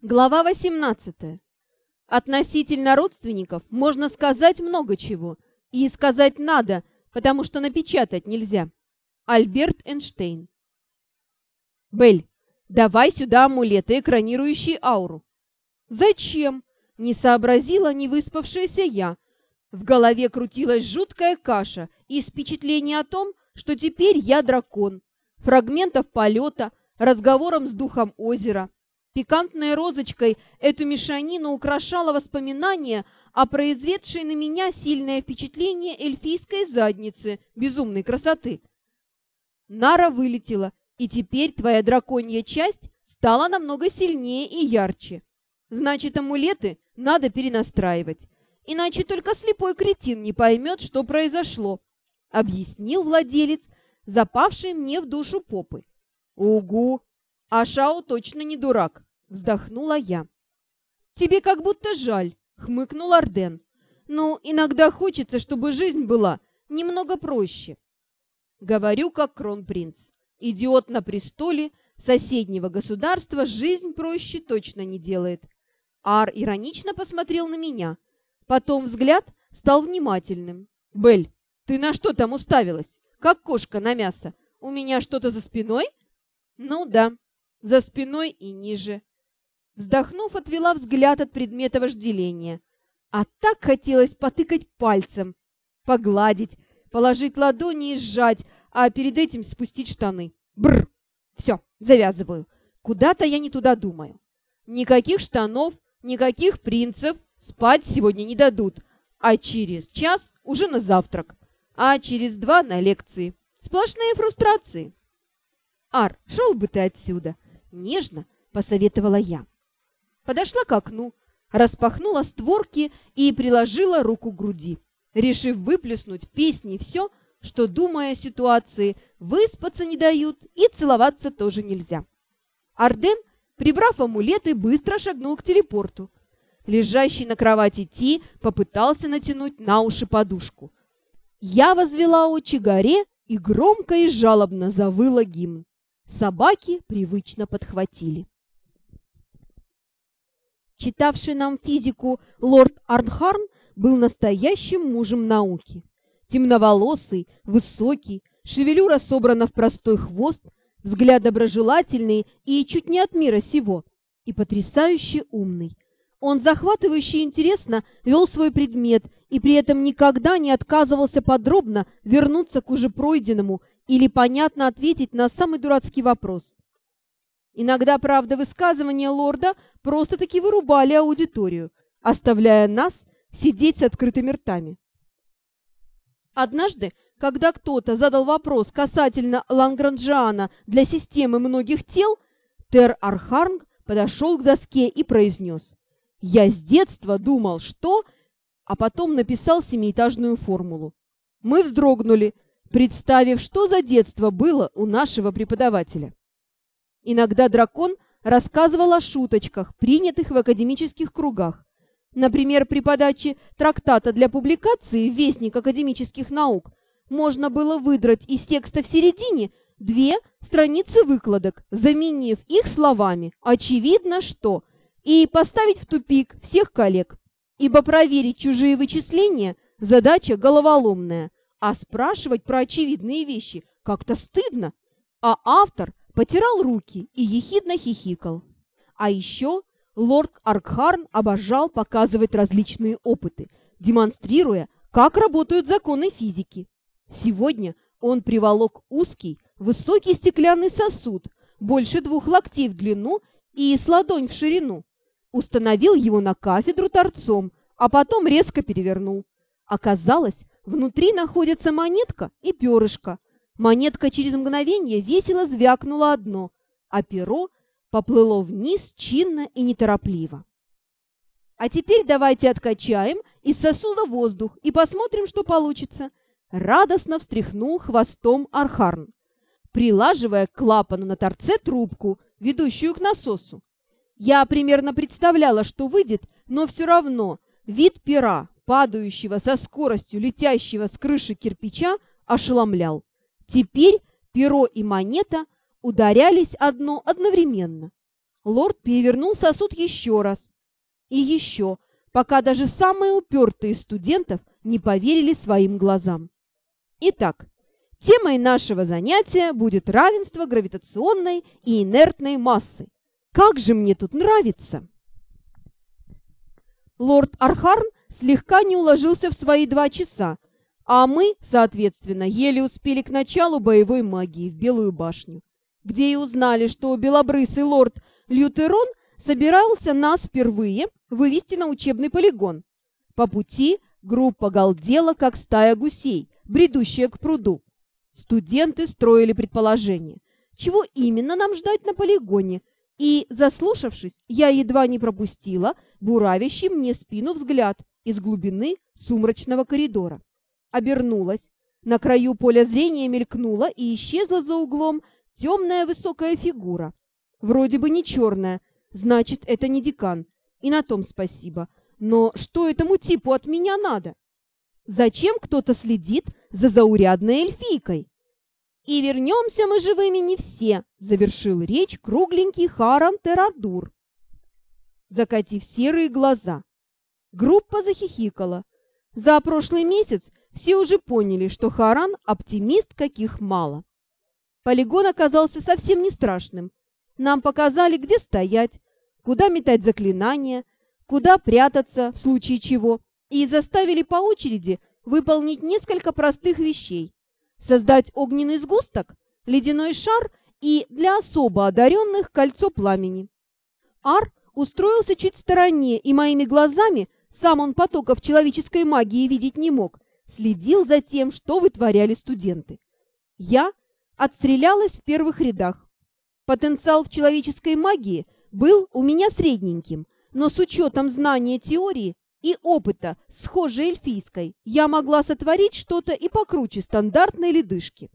Глава 18. Относительно родственников можно сказать много чего, и сказать надо, потому что напечатать нельзя. Альберт Эйнштейн. Бель, давай сюда амулеты, экранирующие ауру. Зачем? Не сообразила невыспавшаяся я. В голове крутилась жуткая каша и впечатление о том, что теперь я дракон. Фрагментов полета, разговором с духом озера – Пикантной розочкой эту мешанину украшало воспоминание о произведшей на меня сильное впечатление эльфийской задницы безумной красоты. Нара вылетела, и теперь твоя драконья часть стала намного сильнее и ярче. Значит, амулеты надо перенастраивать, иначе только слепой кретин не поймет, что произошло, объяснил владелец, запавший мне в душу попы. Угу, а Шао точно не дурак. Вздохнула я. «Тебе как будто жаль», — хмыкнул Арден. «Ну, иногда хочется, чтобы жизнь была немного проще». Говорю, как кронпринц. Идиот на престоле соседнего государства жизнь проще точно не делает. Ар иронично посмотрел на меня. Потом взгляд стал внимательным. «Бель, ты на что там уставилась? Как кошка на мясо. У меня что-то за спиной?» «Ну да, за спиной и ниже. Вздохнув, отвела взгляд от предмета вожделения. А так хотелось потыкать пальцем, погладить, положить ладони и сжать, а перед этим спустить штаны. Бр! Все, завязываю. Куда-то я не туда думаю. Никаких штанов, никаких принцев спать сегодня не дадут. А через час уже на завтрак. А через два на лекции. Сплошные фрустрации. Ар, шел бы ты отсюда. Нежно посоветовала я подошла к окну, распахнула створки и приложила руку к груди, решив выплеснуть в песни все, что, думая о ситуации, выспаться не дают и целоваться тоже нельзя. Арден, прибрав амулеты, быстро шагнул к телепорту. Лежащий на кровати Ти попытался натянуть на уши подушку. Я возвела очи горе и громко и жалобно завыла гимн. Собаки привычно подхватили. Читавший нам физику лорд Арнхарн был настоящим мужем науки. Темноволосый, высокий, шевелюра собрана в простой хвост, взгляд доброжелательный и чуть не от мира сего, и потрясающе умный. Он захватывающе интересно вел свой предмет и при этом никогда не отказывался подробно вернуться к уже пройденному или понятно ответить на самый дурацкий вопрос. Иногда, правда, высказывания лорда просто-таки вырубали аудиторию, оставляя нас сидеть с открытыми ртами. Однажды, когда кто-то задал вопрос касательно Лангранджиана для системы многих тел, Тер Архарнг подошел к доске и произнес «Я с детства думал, что...» а потом написал семиэтажную формулу. Мы вздрогнули, представив, что за детство было у нашего преподавателя. Иногда дракон рассказывал о шуточках, принятых в академических кругах. Например, при подаче трактата для публикации в Вестник академических наук можно было выдрать из текста в середине две страницы выкладок, заменив их словами «очевидно, что» и поставить в тупик всех коллег. Ибо проверить чужие вычисления – задача головоломная, а спрашивать про очевидные вещи как-то стыдно. А автор потирал руки и ехидно хихикал. А еще лорд Аркхарн обожал показывать различные опыты, демонстрируя, как работают законы физики. Сегодня он приволок узкий, высокий стеклянный сосуд, больше двух локтей в длину и с ладонь в ширину. Установил его на кафедру торцом, а потом резко перевернул. Оказалось, внутри находится монетка и перышко, Монетка через мгновение весело звякнула одно, а перо поплыло вниз чинно и неторопливо. А теперь давайте откачаем из сосуда воздух и посмотрим, что получится. Радостно встряхнул хвостом Архарн, прилаживая к клапану на торце трубку, ведущую к насосу. Я примерно представляла, что выйдет, но все равно вид пера, падающего со скоростью летящего с крыши кирпича, ошеломлял. Теперь перо и монета ударялись одно одновременно. Лорд перевернул сосуд еще раз. И еще, пока даже самые упертые студентов не поверили своим глазам. Итак, темой нашего занятия будет равенство гравитационной и инертной массы. Как же мне тут нравится! Лорд Архарн слегка не уложился в свои два часа, а мы, соответственно, еле успели к началу боевой магии в Белую башню, где и узнали, что белобрысый лорд Лютерон собирался нас впервые вывести на учебный полигон. По пути группа галдела, как стая гусей, бредущая к пруду. Студенты строили предположение, чего именно нам ждать на полигоне, и, заслушавшись, я едва не пропустила буравящий мне спину взгляд из глубины сумрачного коридора. Обернулась. На краю поля зрения мелькнула и исчезла за углом темная высокая фигура. Вроде бы не черная, значит, это не декан. И на том спасибо. Но что этому типу от меня надо? Зачем кто-то следит за заурядной эльфийкой? «И вернемся мы живыми не все», — завершил речь кругленький Харан Терадур, закатив серые глаза. Группа захихикала. За прошлый месяц все уже поняли, что Харан — оптимист, каких мало. Полигон оказался совсем не страшным. Нам показали, где стоять, куда метать заклинания, куда прятаться в случае чего, и заставили по очереди выполнить несколько простых вещей создать огненный сгусток, ледяной шар и для особо одаренных кольцо пламени. Ар устроился чуть в стороне, и моими глазами, сам он потоков человеческой магии видеть не мог, следил за тем, что вытворяли студенты. Я отстрелялась в первых рядах. Потенциал в человеческой магии был у меня средненьким, но с учетом знания теории и опыта, схожей эльфийской, я могла сотворить что-то и покруче стандартной ледышки.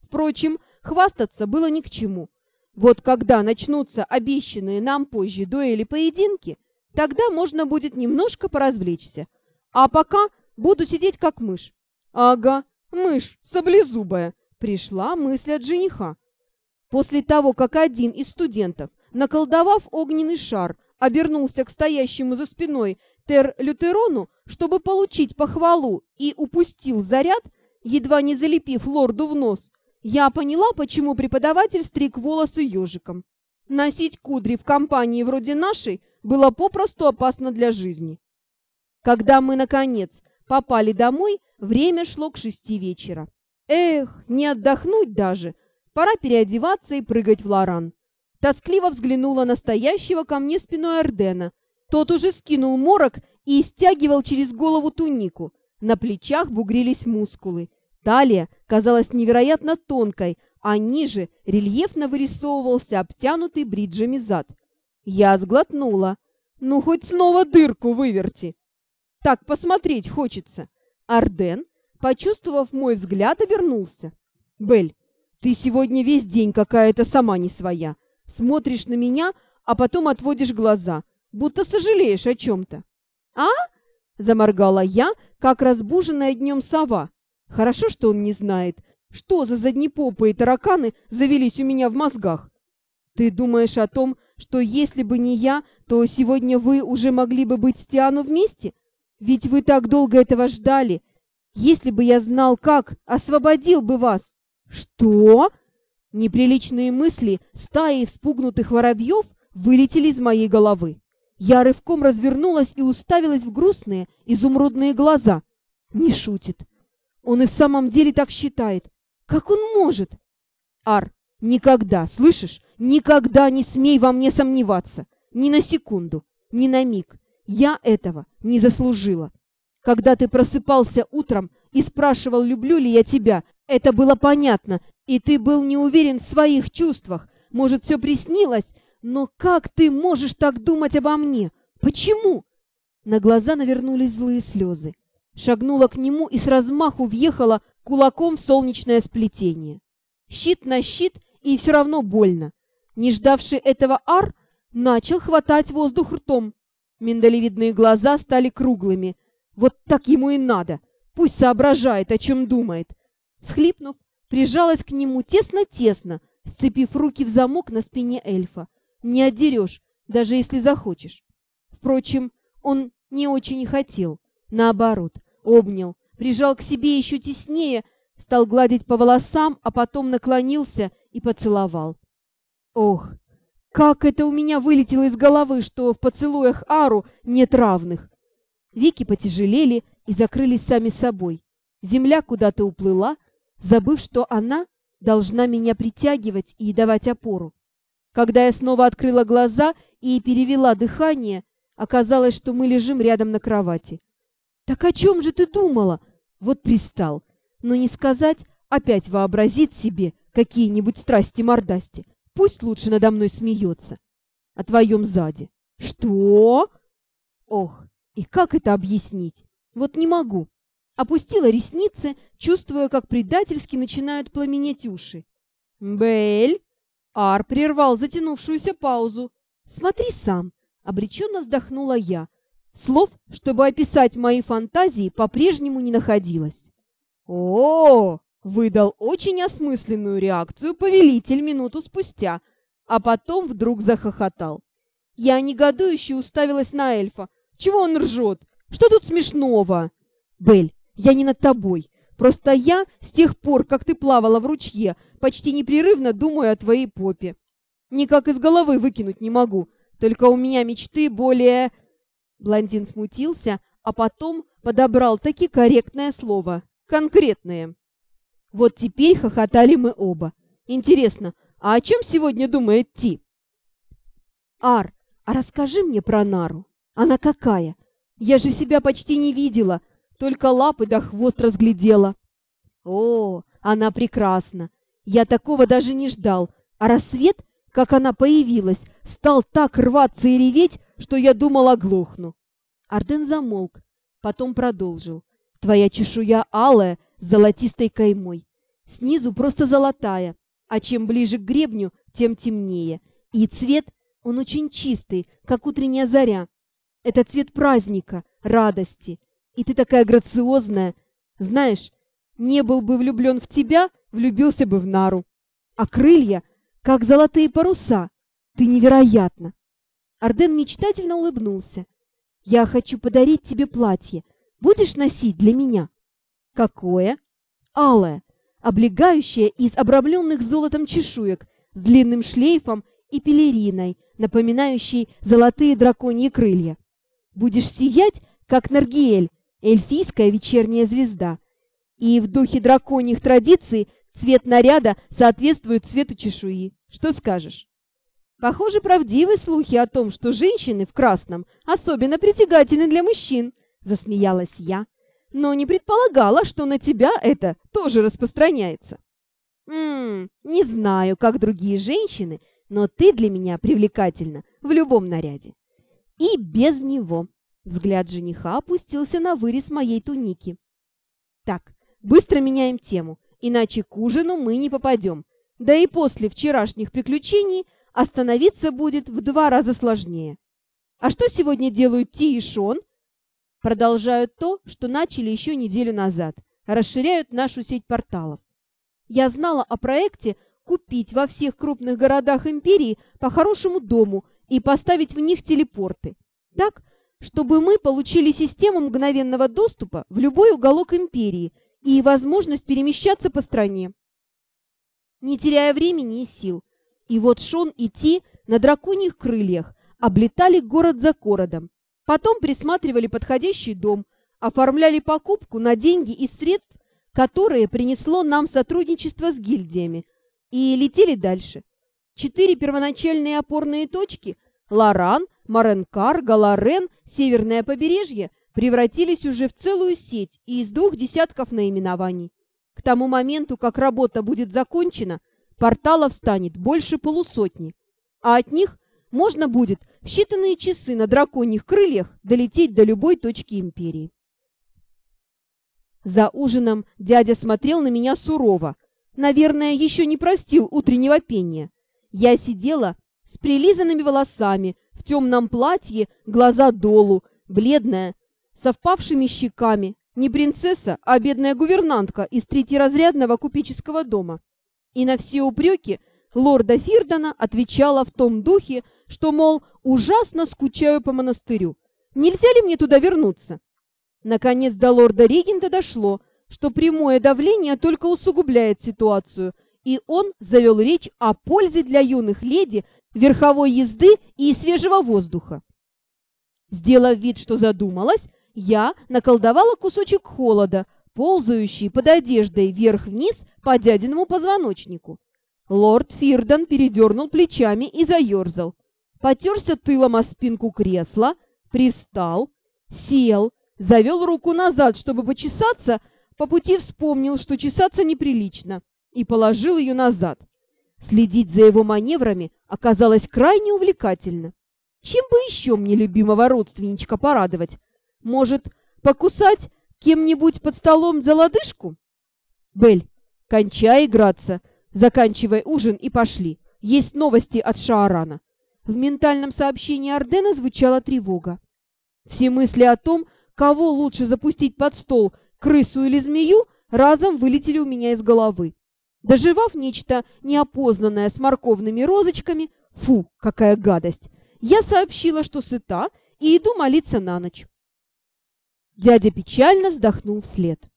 Впрочем, хвастаться было ни к чему. Вот когда начнутся обещанные нам позже дуэли-поединки, тогда можно будет немножко поразвлечься. А пока буду сидеть как мышь. Ага, мышь, саблезубая, пришла мысль от жениха. После того, как один из студентов, наколдовав огненный шар, обернулся к стоящему за спиной Тер-Лютерону, чтобы получить похвалу, и упустил заряд, едва не залепив лорду в нос, я поняла, почему преподаватель стриг волосы ежиком. Носить кудри в компании вроде нашей было попросту опасно для жизни. Когда мы, наконец, попали домой, время шло к шести вечера. Эх, не отдохнуть даже. Пора переодеваться и прыгать в лоран. Тоскливо взглянула на стоящего ко мне спиной Ордена – тот уже скинул морок и стягивал через голову тунику. На плечах бугрились мускулы. Талия казалась невероятно тонкой, а ниже рельефно вырисовывался обтянутый бриджами зад. Я сглотнула. Ну, хоть снова дырку выверти. Так посмотреть хочется. Арден, почувствовав мой взгляд, обернулся. Бель, ты сегодня весь день какая-то сама не своя. Смотришь на меня, а потом отводишь глаза будто сожалеешь о чем-то. «А?» — заморгала я, как разбуженная днем сова. Хорошо, что он не знает, что за заднепопые тараканы завелись у меня в мозгах. Ты думаешь о том, что если бы не я, то сегодня вы уже могли бы быть с Тиану вместе? Ведь вы так долго этого ждали. Если бы я знал как, освободил бы вас. Что? Неприличные мысли стаи вспугнутых воробьев вылетели из моей головы. Я рывком развернулась и уставилась в грустные, изумрудные глаза. Не шутит. Он и в самом деле так считает. Как он может? Ар, никогда, слышишь? Никогда не смей во мне сомневаться. Ни на секунду, ни на миг. Я этого не заслужила. Когда ты просыпался утром и спрашивал, люблю ли я тебя, это было понятно, и ты был не уверен в своих чувствах. Может, все приснилось, «Но как ты можешь так думать обо мне? Почему?» На глаза навернулись злые слезы. Шагнула к нему и с размаху въехала кулаком в солнечное сплетение. Щит на щит, и все равно больно. Не ждавший этого ар начал хватать воздух ртом. Миндалевидные глаза стали круглыми. Вот так ему и надо. Пусть соображает, о чем думает. Схлипнув, прижалась к нему тесно-тесно, сцепив руки в замок на спине эльфа. не отдерешь, даже если захочешь. Впрочем, он не очень и хотел. Наоборот, обнял, прижал к себе еще теснее, стал гладить по волосам, а потом наклонился и поцеловал. Ох, как это у меня вылетело из головы, что в поцелуях Ару нет равных. Веки потяжелели и закрылись сами собой. Земля куда-то уплыла, забыв, что она должна меня притягивать и давать опору. Когда я снова открыла глаза и перевела дыхание, оказалось, что мы лежим рядом на кровати. «Так о чем же ты думала?» Вот пристал. Но не сказать, опять вообразит себе какие-нибудь страсти-мордасти. Пусть лучше надо мной смеется. О твоем заде. Что? Ох, и как это объяснить? Вот не могу. Опустила ресницы, чувствуя, как предательски начинают пламенеть уши. «Бель!» Ар прервал затянувшуюся паузу. «Смотри сам!» — обреченно вздохнула я. Слов, чтобы описать мои фантазии, по-прежнему не находилось. о, -о, -о выдал очень осмысленную реакцию повелитель минуту спустя, а потом вдруг захохотал. Я негодующе уставилась на эльфа. «Чего он ржет? Что тут смешного?» «Бель, я не над тобой. Просто я, с тех пор, как ты плавала в ручье, почти непрерывно думаю о твоей попе. Никак из головы выкинуть не могу. Только у меня мечты более...» Блондин смутился, а потом подобрал таки корректное слово. Конкретное. Вот теперь хохотали мы оба. Интересно, а о чем сегодня думает Ти? Ар, а расскажи мне про Нару. Она какая? Я же себя почти не видела, только лапы да хвост разглядела. О, она прекрасна. Я такого даже не ждал. А рассвет, как она появилась, стал так рваться и реветь, что я думал оглохну. Арден замолк, потом продолжил. Твоя чешуя алая с золотистой каймой. Снизу просто золотая, а чем ближе к гребню, тем темнее. И цвет, он очень чистый, как утренняя заря. Это цвет праздника, радости. И ты такая грациозная. Знаешь, не был бы влюблен в тебя, влюбился бы в Нару. А крылья, как золотые паруса. Ты невероятна. Арден мечтательно улыбнулся. «Я хочу подарить тебе платье. Будешь носить для меня?» «Какое?» «Алое, облегающее из обрамленных золотом чешуек, с длинным шлейфом и пелериной, напоминающей золотые драконьи крылья. Будешь сиять, как Наргиэль, эльфийская вечерняя звезда. И в духе драконьих традиций цвет наряда соответствует цвету чешуи. Что скажешь?» Похоже, правдивы слухи о том, что женщины в красном особенно притягательны для мужчин, засмеялась я, но не предполагала, что на тебя это тоже распространяется. Ммм, не знаю, как другие женщины, но ты для меня привлекательна в любом наряде. И без него. Взгляд жениха опустился на вырез моей туники. Так, быстро меняем тему, иначе к ужину мы не попадем. Да и после вчерашних приключений остановиться будет в два раза сложнее. А что сегодня делают Ти и Шон? Продолжают то, что начали еще неделю назад. Расширяют нашу сеть порталов. Я знала о проекте купить во всех крупных городах империи по хорошему дому и поставить в них телепорты. Так, чтобы мы получили систему мгновенного доступа в любой уголок империи и возможность перемещаться по стране. Не теряя времени и сил, и вот Шон и Ти на драконьих крыльях облетали город за городом. Потом присматривали подходящий дом, оформляли покупку на деньги из средств, которые принесло нам сотрудничество с гильдиями, и летели дальше. Четыре первоначальные опорные точки – Лоран, Маренкар, Галарен, Северное побережье – превратились уже в целую сеть и из двух десятков наименований. К тому моменту, как работа будет закончена – Порталов станет больше полусотни, а от них можно будет в считанные часы на драконьих крыльях долететь до любой точки империи. За ужином дядя смотрел на меня сурово. Наверное, еще не простил утреннего пения. Я сидела с прилизанными волосами, в темном платье, глаза долу, бледная, со впавшими щеками. Не принцесса, а бедная гувернантка из третьеразрядного купеческого дома и на все упреки лорда Фирдона отвечала в том духе, что, мол, ужасно скучаю по монастырю. Нельзя ли мне туда вернуться? Наконец до лорда Регента дошло, что прямое давление только усугубляет ситуацию, и он завел речь о пользе для юных леди верховой езды и свежего воздуха. Сделав вид, что задумалась, я наколдовала кусочек холода, ползающий под одеждой вверх-вниз по дядиному позвоночнику. Лорд Фирдон передернул плечами и заерзал. Потерся тылом о спинку кресла, привстал, сел, завел руку назад, чтобы почесаться, по пути вспомнил, что чесаться неприлично, и положил ее назад. Следить за его маневрами оказалось крайне увлекательно. Чем бы еще мне любимого родственничка порадовать? Может, покусать кем-нибудь под столом за лодыжку? Бель, кончай играться, заканчивай ужин и пошли. Есть новости от Шаарана. В ментальном сообщении Ардена звучала тревога. Все мысли о том, кого лучше запустить под стол, крысу или змею, разом вылетели у меня из головы. Доживав нечто неопознанное с морковными розочками, фу, какая гадость, я сообщила, что сыта, и иду молиться на ночь. Дядя печально вздохнул вслед.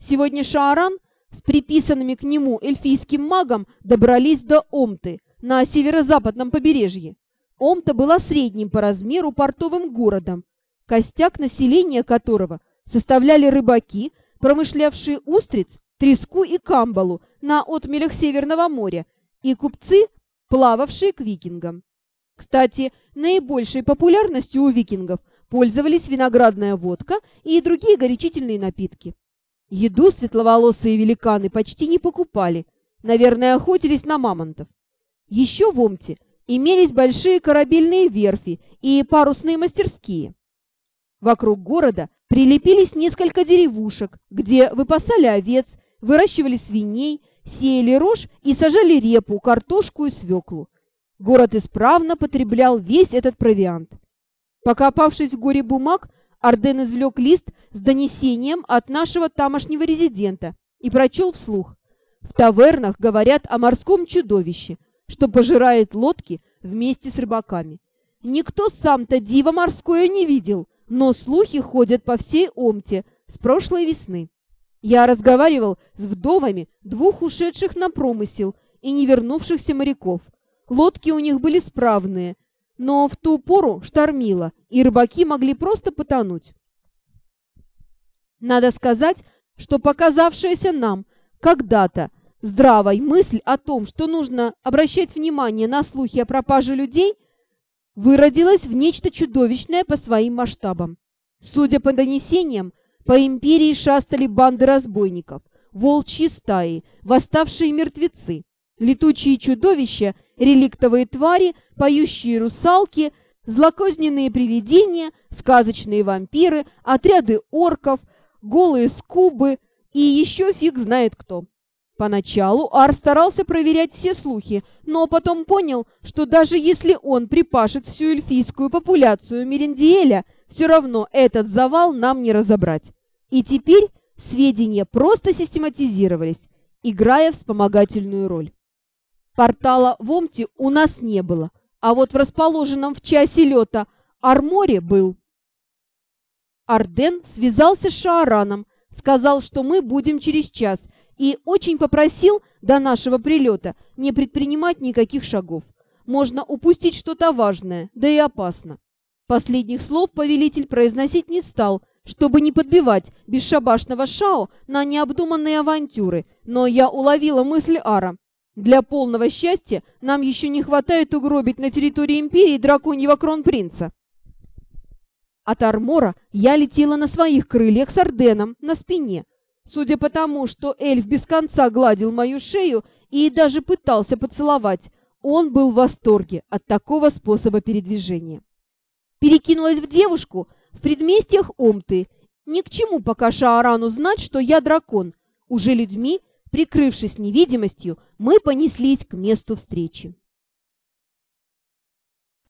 Сегодня Шааран с приписанными к нему эльфийским магом добрались до Омты на северо-западном побережье. Омта была средним по размеру портовым городом, костяк населения которого составляли рыбаки, промышлявшие устриц, треску и камбалу на отмелях Северного моря, и купцы, плававшие к викингам. Кстати, наибольшей популярностью у викингов пользовались виноградная водка и другие горячительные напитки. Еду светловолосые великаны почти не покупали, наверное, охотились на мамонтов. Еще в Омте имелись большие корабельные верфи и парусные мастерские. Вокруг города прилепились несколько деревушек, где выпасали овец, выращивали свиней, сеяли рожь и сажали репу, картошку и свеклу. Город исправно потреблял весь этот провиант. Покопавшись в горе бумаг, Арден извлек лист с донесением от нашего тамошнего резидента и прочел вслух. В тавернах говорят о морском чудовище, что пожирает лодки вместе с рыбаками. Никто сам-то диво морское не видел, но слухи ходят по всей Омте с прошлой весны. Я разговаривал с вдовами двух ушедших на промысел и не вернувшихся моряков – Лодки у них были справные, но в ту пору штормило, и рыбаки могли просто потонуть. Надо сказать, что показавшаяся нам когда-то здравой мысль о том, что нужно обращать внимание на слухи о пропаже людей, выродилась в нечто чудовищное по своим масштабам. Судя по донесениям, по империи шастали банды разбойников, волчьи стаи, восставшие мертвецы, летучие чудовища – реликтовые твари, поющие русалки, злокозненные привидения, сказочные вампиры, отряды орков, голые скубы и еще фиг знает кто. Поначалу Ар старался проверять все слухи, но потом понял, что даже если он припашет всю эльфийскую популяцию Мерендиэля, все равно этот завал нам не разобрать. И теперь сведения просто систематизировались, играя вспомогательную роль. Портала в Омте у нас не было, а вот в расположенном в часе лета Арморе был. Арден связался с Шаараном, сказал, что мы будем через час, и очень попросил до нашего прилета не предпринимать никаких шагов. Можно упустить что-то важное, да и опасно. Последних слов повелитель произносить не стал, чтобы не подбивать бесшабашного Шао на необдуманные авантюры, но я уловила мысль Ара. Для полного счастья нам еще не хватает угробить на территории Империи драконьего кронпринца. От Армора я летела на своих крыльях с Орденом на спине. Судя по тому, что эльф без конца гладил мою шею и даже пытался поцеловать, он был в восторге от такого способа передвижения. Перекинулась в девушку в предместьях Омты. Ни к чему пока Шаарану знать, что я дракон. Уже людьми Прикрывшись невидимостью, мы понеслись к месту встречи.